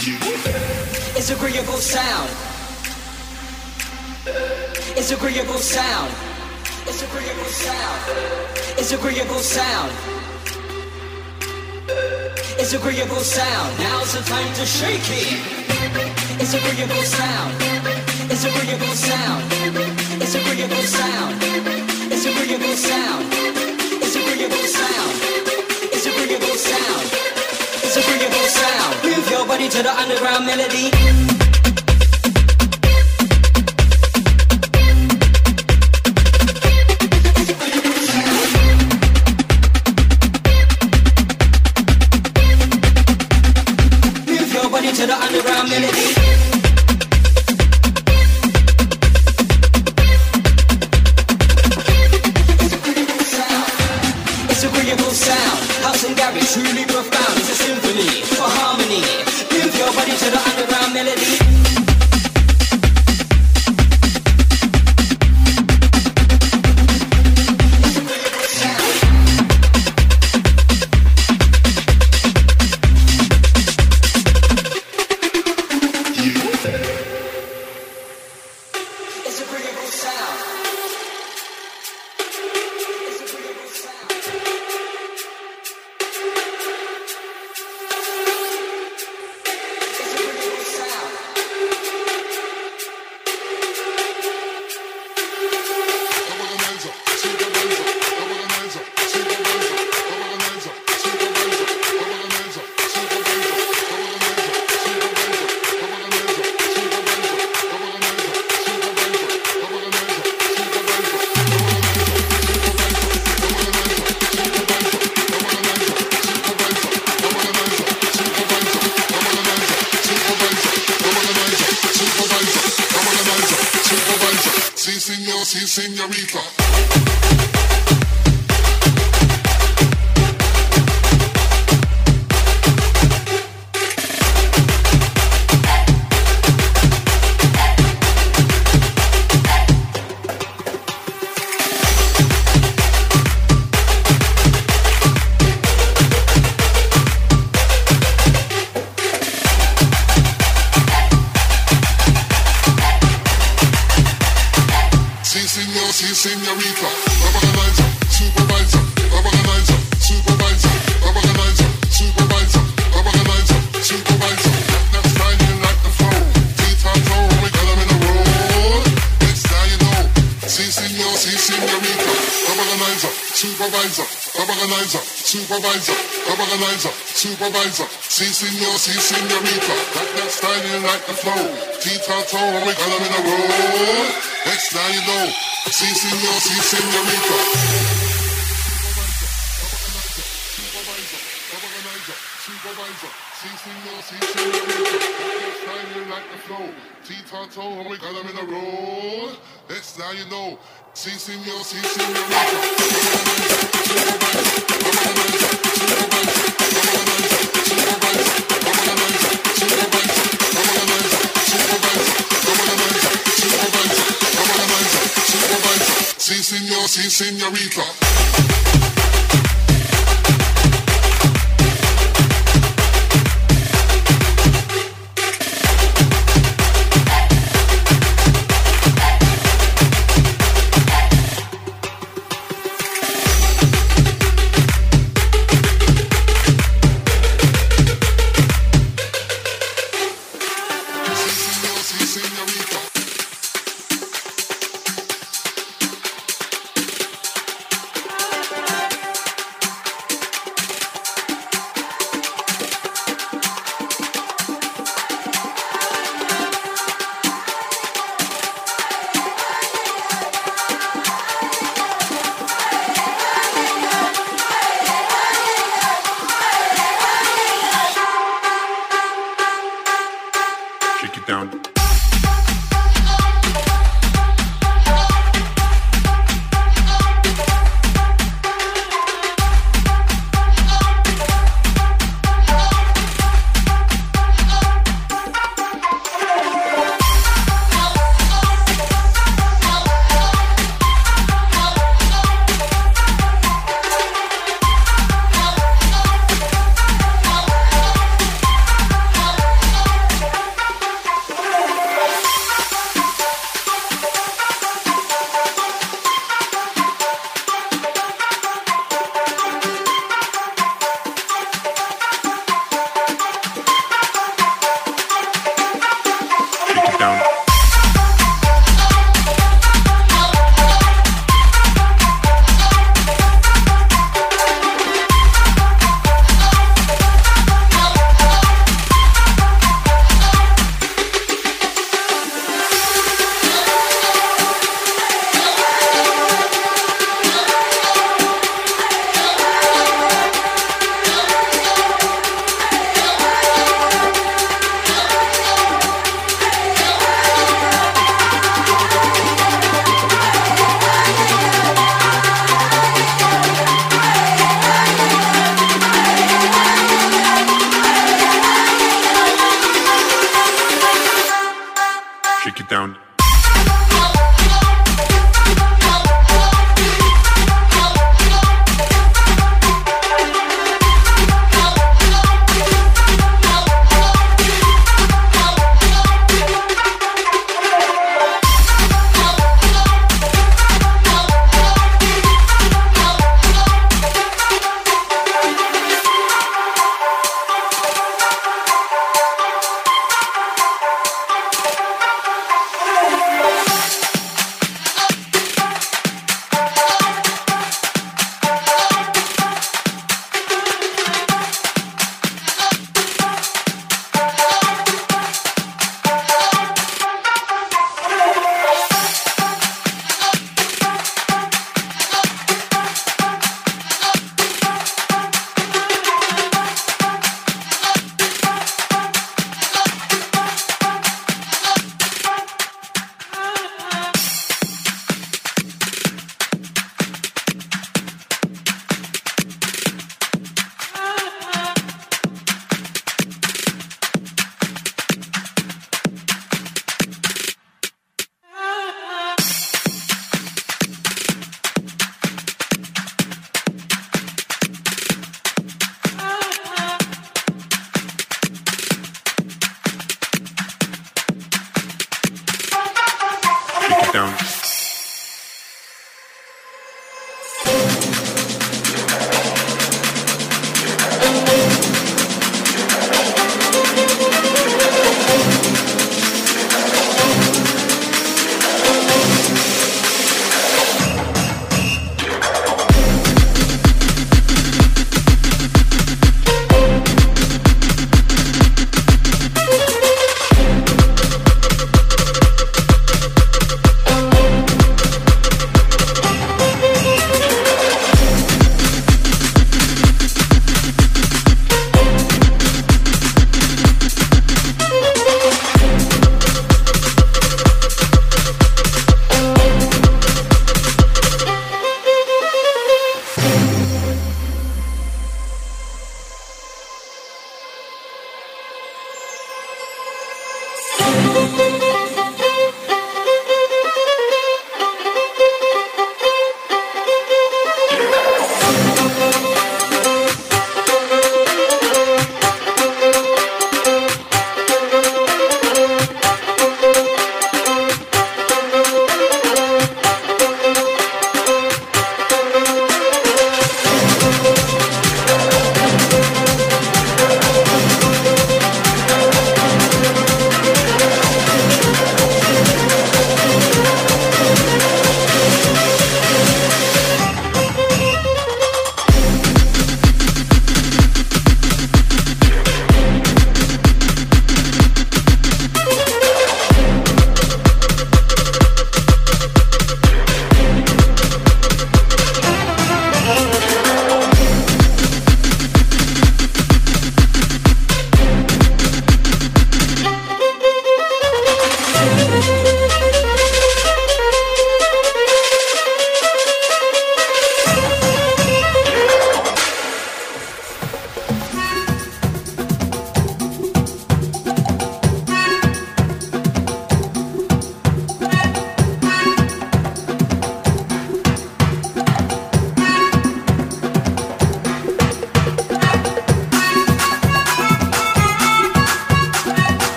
It's agreeable sound. It's agreeable sound. It's agreeable sound. It's agreeable sound. It's agreeable sound. Now's the time to shake it. It's agreeable sound. It's agreeable sound. It's a agreeable sound. It's a agreeable sound. It's a agreeable sound. It's a agreeable sound. To the underground melody. sound. House and garage, truly profound. It's a symphony for harmony. Move your body to the underground melody. sí, señorita. Senior Senorita, Organizer, Supervisor, Organizer, Supervisor, Organizer, Supervisor, See Senior Senorita, that that style you like the flow, T-Tato, we got them in a row, next now you know, See Senior Senorita. supervisor. See, senor, see, senor. Shining like the flow. T-Tato, we got them in a row. Now you know. Sí, señor, sí, señor. Sí, señor, sí, señorita.